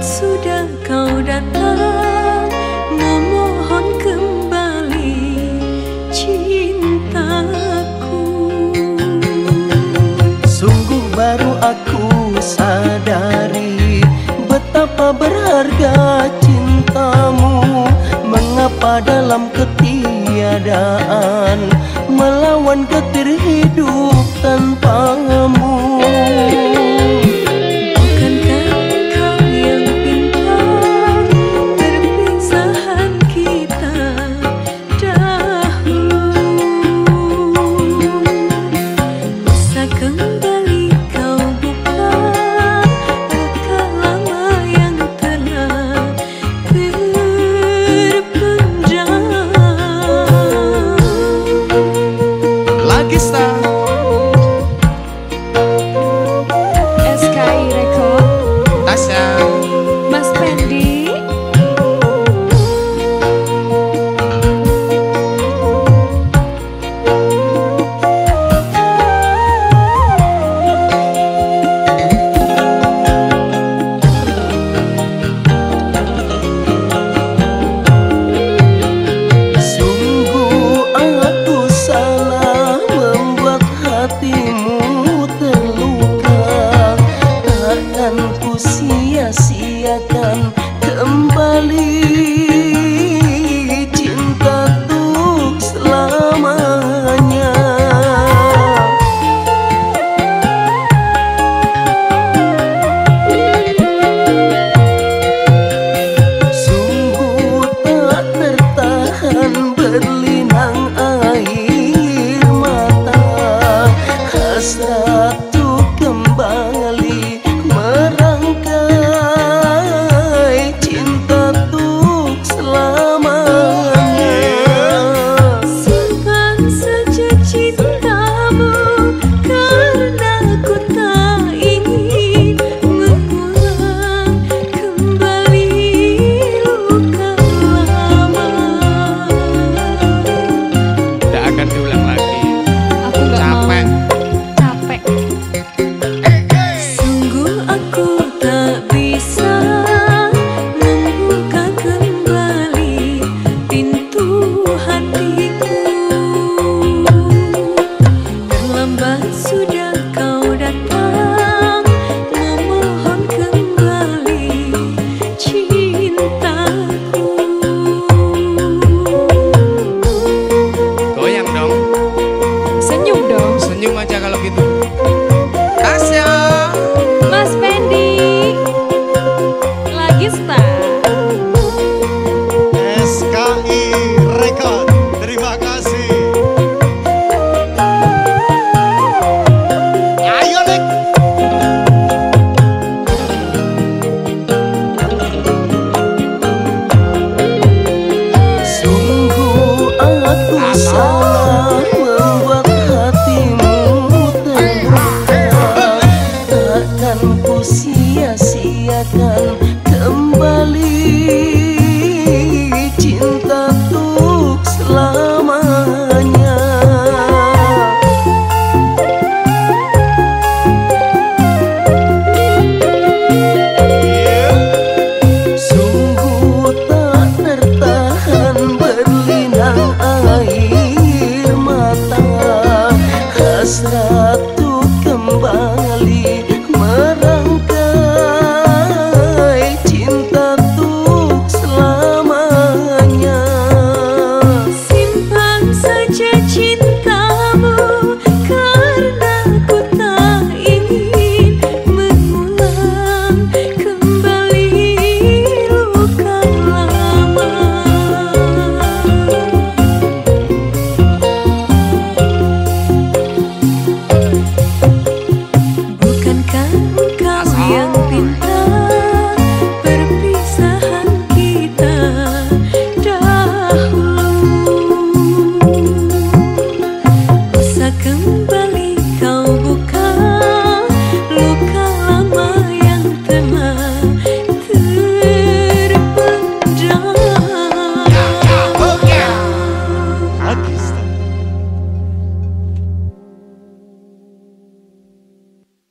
Sudah kau datang Memohon kembali cintaku. Sungguh baru aku sadari Betapa berharga cintamu. Mengapa dalam ketiadaan Melawan getir hidup tanpamu aquí está. tatlı